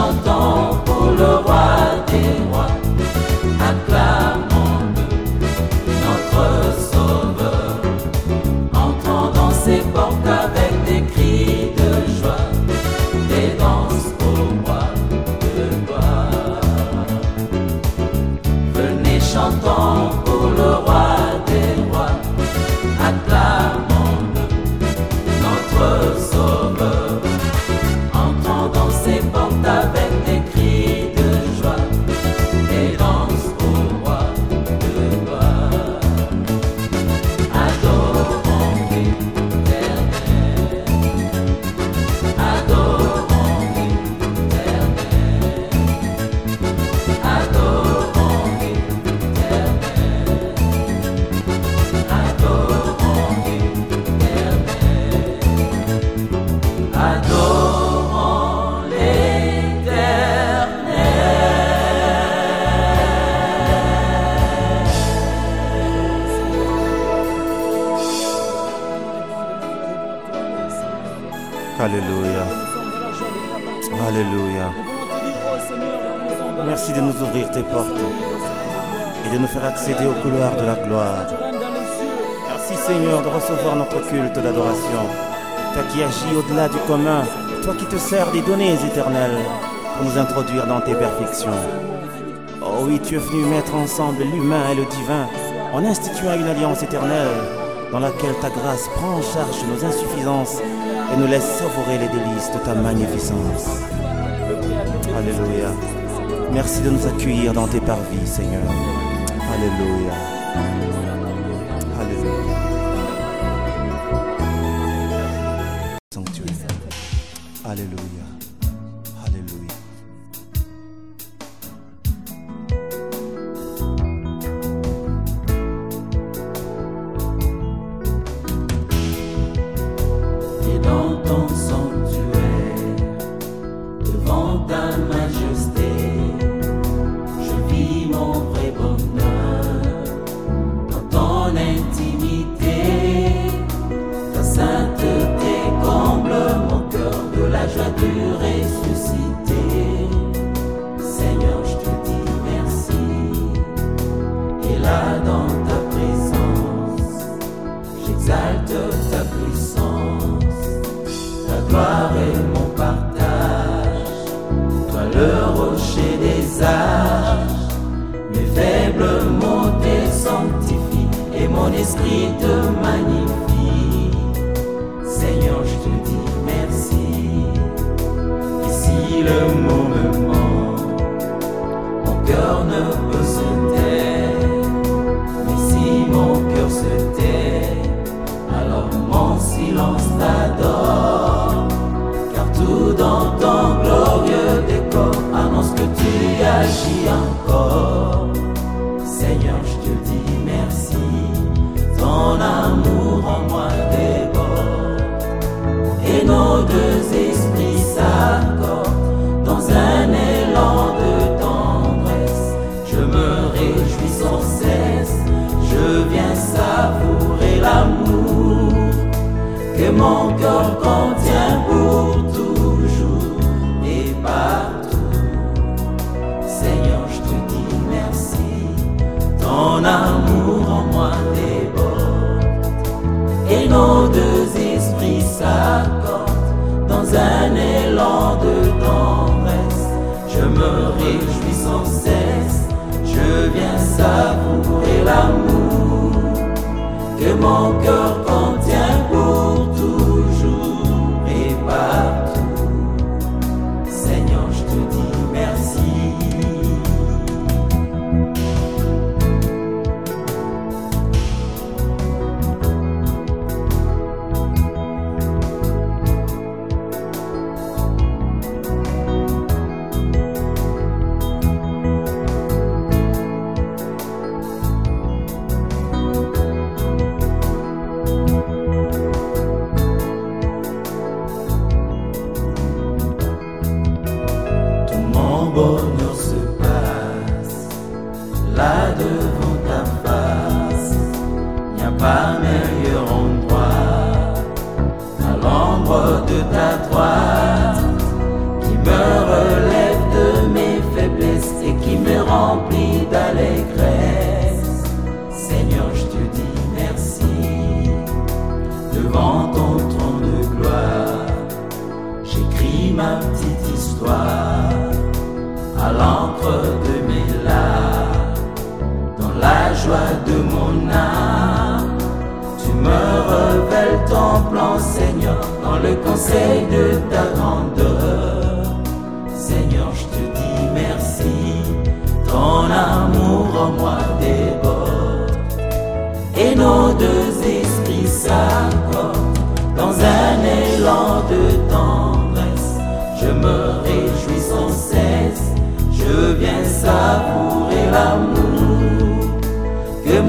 chantons pour le roi des rois. de nous ouvrir tes portes et de nous faire accéder au couloir de la gloire. Merci Seigneur de recevoir notre culte d'adoration. Toi qui agis au-delà du commun, toi qui te sers des données éternelles pour nous introduire dans tes perfections. Oh oui, tu es venu mettre ensemble l'humain et le divin en instituant une alliance éternelle dans laquelle ta grâce prend en charge nos insuffisances et nous laisse savourer les délices de ta magnificence. Alléluia. Merci de nous accueillir dans tes parvis, Seigneur. Alléluia. Alléluia. Sanctuaire. Alléluia. Alléluia. Le rocher des âges, mes faibles mots te sanctifient et mon esprit te magnifie. Seigneur, agis encore. Seigneur, je te dis merci. Ton amour en moi déborde. Et nos deux esprits s'accordent dans un élan de tendresse. Je me réjouis sans cesse, je viens savourer l'amour que mon cœur contient pour toujours ton amour en moi déborde et nos deux esprits s'accordent dans un élan de tendresse. Je me réjouis sans cesse, je viens savourer l'amour que mon cœur contient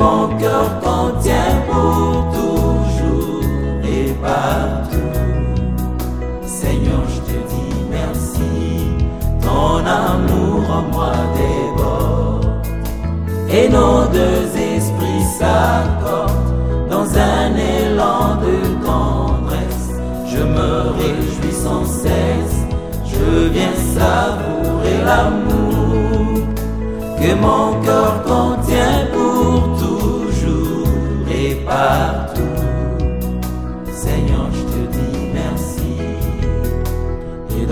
mon cœur contient pour toujours et partout. Seigneur, je te dis merci, ton amour en moi déborde et nos deux esprits s'accordent dans un élan de tendresse. Je me réjouis sans cesse, je viens savourer l'amour que mon cœur contient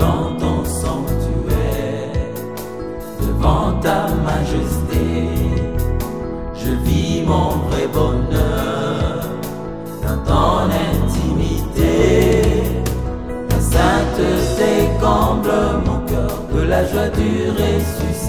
dans ton sanctuaire, devant ta majesté, je vis mon vrai bonheur dans ton intimité. Ta sainteté comble mon cœur de la joie du ressuscité.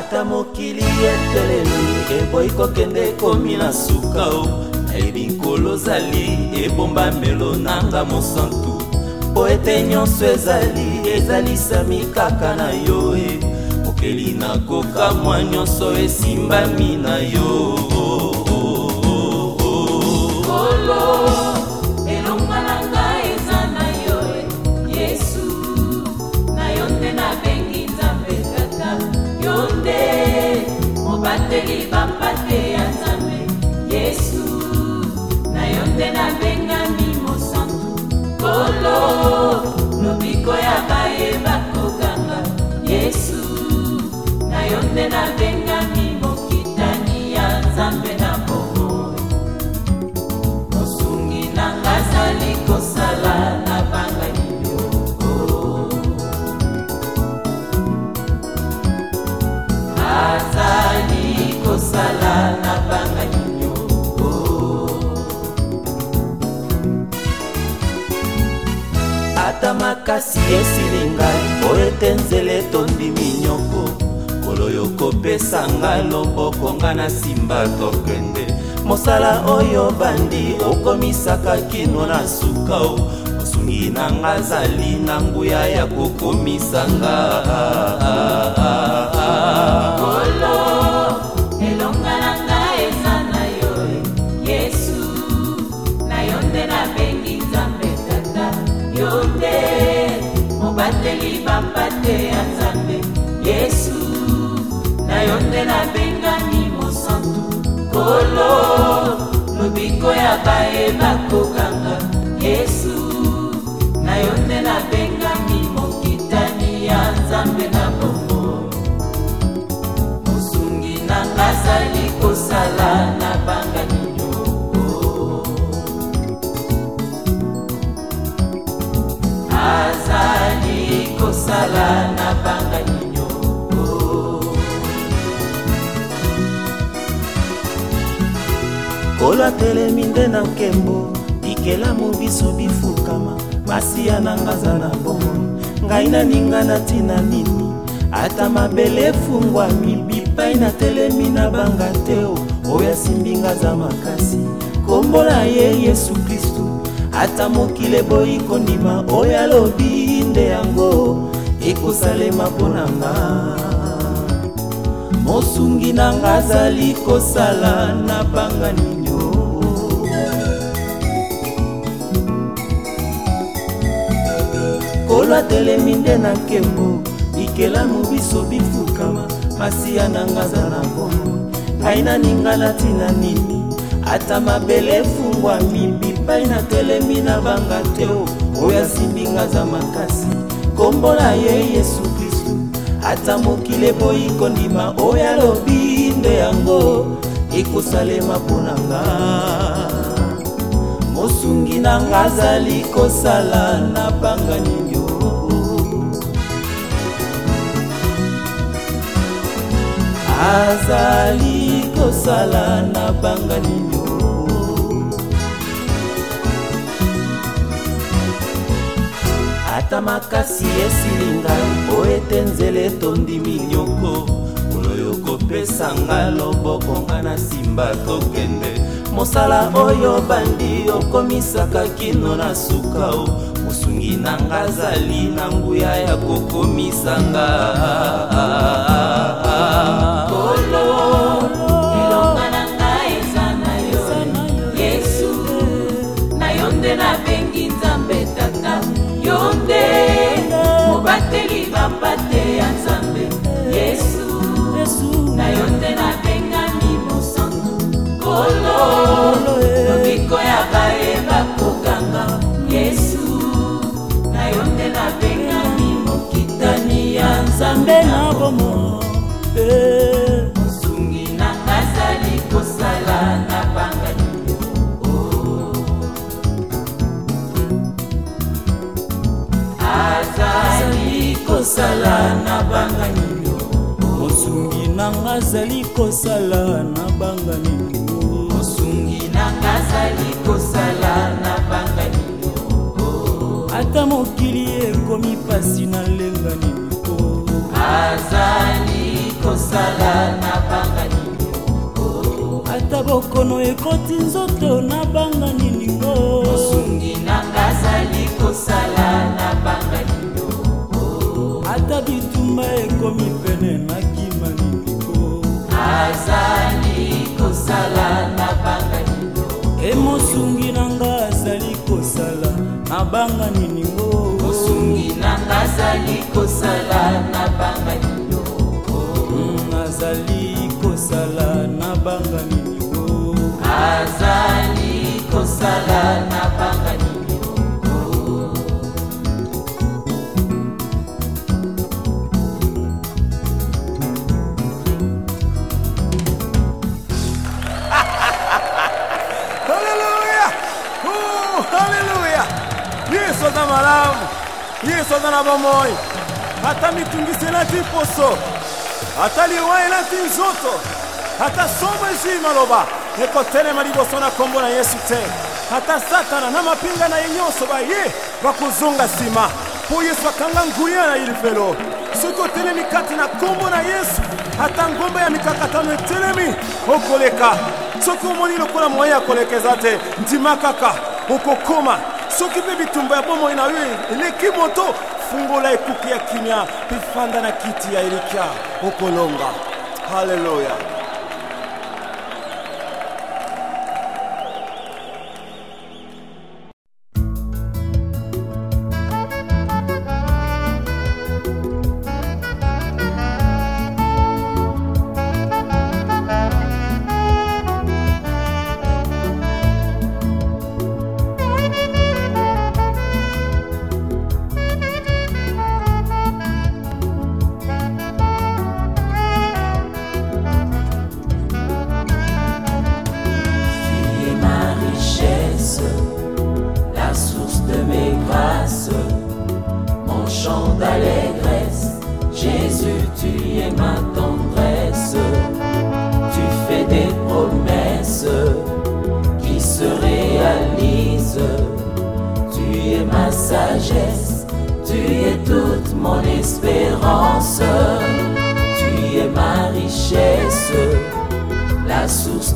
Ata mokili etelemi eboyi kokende ekomi na suka o. Nayebi nkolo ozali ebombamelo nanga mosantu. Mpo ete nyonso ezali ezalisami kaka na yo e. Mokeli nakokamwa nyonso esimbami na yo lobiko ya bayeba koganga yesu na yo nde nabengami makasi esili ngai po ete nzela etondi minyoko. Kolo yokopesa ngai loboko nga na nsima tokende. Mosala oyo bandi okomisaka kino na suka o. Mosungi na nga azali na nguya ya kokomisa nga. Kolo na yo nde nabengami mosantu. Kolo lobiko ya bayeba kokanga yesu. Na yo nde nabengami mokitani ya nzambe na bongo. Mosungi nanga azali kosala na banga minyoko azali kosala na banga kolo atelemi nde na nkembo bikelamu biso bifukama masiya na nga aza na bomoi ngai naninga na ntina nini? Ata mabele efungwami bipai natelemi na banga te oyo asimbi nga aza makasi kombo na ye yesu kristu. Ata mokili eboyi kondima oyo alobi nde yango. Ekosalema mpo na nga. Mosungi na nga azali kosala na banga kolo atelemi nde na nkembo bikelamu biso bifukama masiya na nga aza na bongo ngai naninga na ntina nini? Ata mabele efungwami bipai natelemi na banga te oyo asimbi nga aza makasi kombo na ye yesu kristu. Ata mokili eboyi kondima oyo alobi nde yango. Ekosalema mpo na nga. Mosungi na nga azali kosala na banga nini azali kosala na banga nini? Ata makasi esili ngai po ete nzela etondi minyoko. Oyo kopesa nga loboko nga na nsima tokende. Mosala oyo bandi okomisaka kino na suka o. Mosungi na nga azali na nguya ya kokomisa na yo nde nabengami mosantu. Kolo lobiko ya bayeba nanga azali kosala na banga nini mosungi nanga azali kosala na banga ata mokili ekomi pasi na lenga nini azali kosala na banga nini ata bokono ekoti nzoto na banga niningo mosungi nanga azali kosala na banga nini ata bitumba ekomi pene niningo azali kosala na banga nini emosungi nanga azali kosala na banga niningo mosungi nanga azali kosala aza na bomoi. Ata mitungisi elati poso. Ata liwa elati nzoto. Ata somo ezwi maloba. Ekotelema liboso na nkombo na yesu te. Ata satana na mapinga na ye nyonso baye bakozonga nsima. Mpo yesu akanga nguya na ilifelo soki otelemi kati na nkombo na yesu ata ngomba ya mikakatano etelemi okoleka. Soki omoni lokola moye ya kolekeza te ndima kaka okokoma soki mpe bitumba ya bomoi na yo eleki moto fungola ekuke ya kimia mpe fanda na kiti ya elikya. Okolonga. Haleluya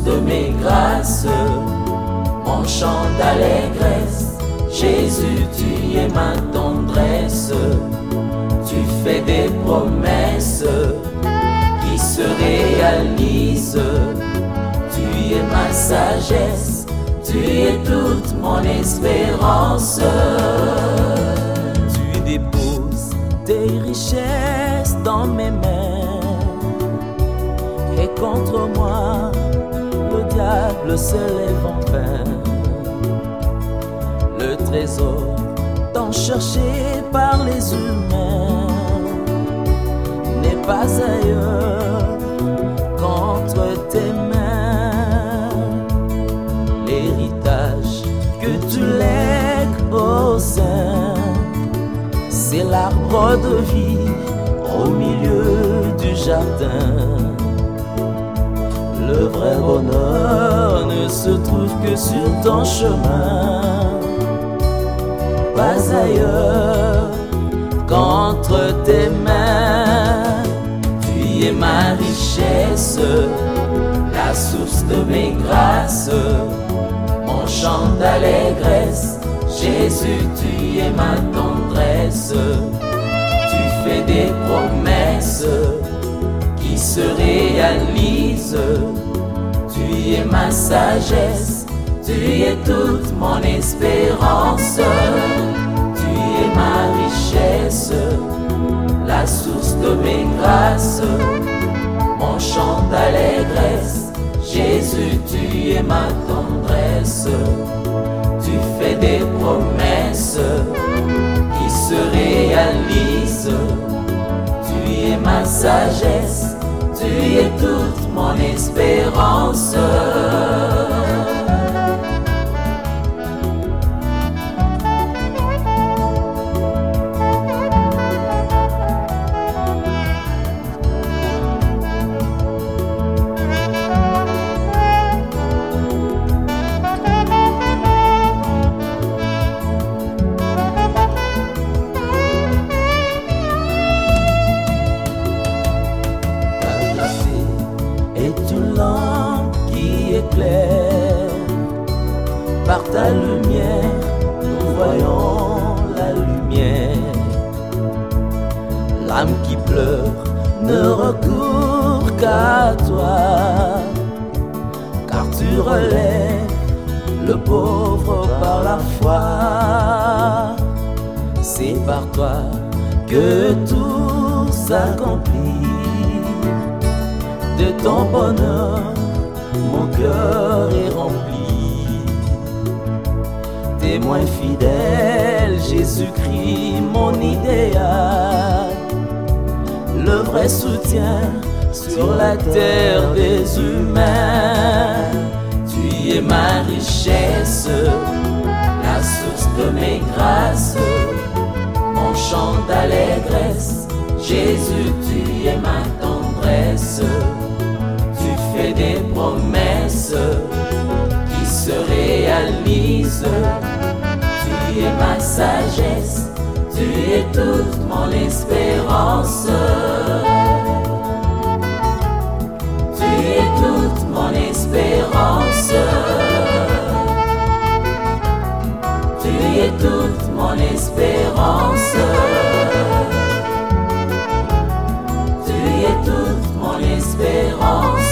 de mes grâces, mon chant d'allégresse. Jésus, tu es ma tendresse, tu fais des promesses qui se réalisent. Tu es ma sagesse, tu es toute mon espérance. tu déposes tes richesses dans mes mains et contre moi le trésor tant cherché par les humains n'est pas ailleurs qu'entre tes mains l'héritage que tu lègues au sein c'est l'arbre de vie au milieu du jardin. Se trouve que sur ton chemin, pas ailleurs qu'entre tes mains. Tu es ma richesse, la source de mes grâces, mon chant d'allégresse. Jésus, tu es ma tendresse. Tu fais des promesses qui se réalisent. Tu es ma sagesse, tu es toute mon espérance. Tu es ma richesse, la source de mes grâces, mon chant d'allégresse. Jésus, tu es ma tendresse. Tu fais des promesses qui se réalisent. Tu es ma sagesse, tu es toute mon espérance. la lumière, nous voyons la lumière. L'âme qui pleure ne recourt qu'à toi, car tu relèves le pauvre par la foi. C'est par toi que tout s'accomplit. De ton bonheur, mon cœur est rempli. Fidèle, Jésus-Christ, mon idéal. Le vrai soutien sur la terre des humains. Tu es ma richesse, la source de mes grâces, mon chant d'allégresse. Jésus, tu es ma tendresse. Tu fais des promesses qui se réalisent. Sagesse, tu es toute mon espérance. Tu es toute mon espérance. Tu es toute mon espérance. Tu es toute mon espérance.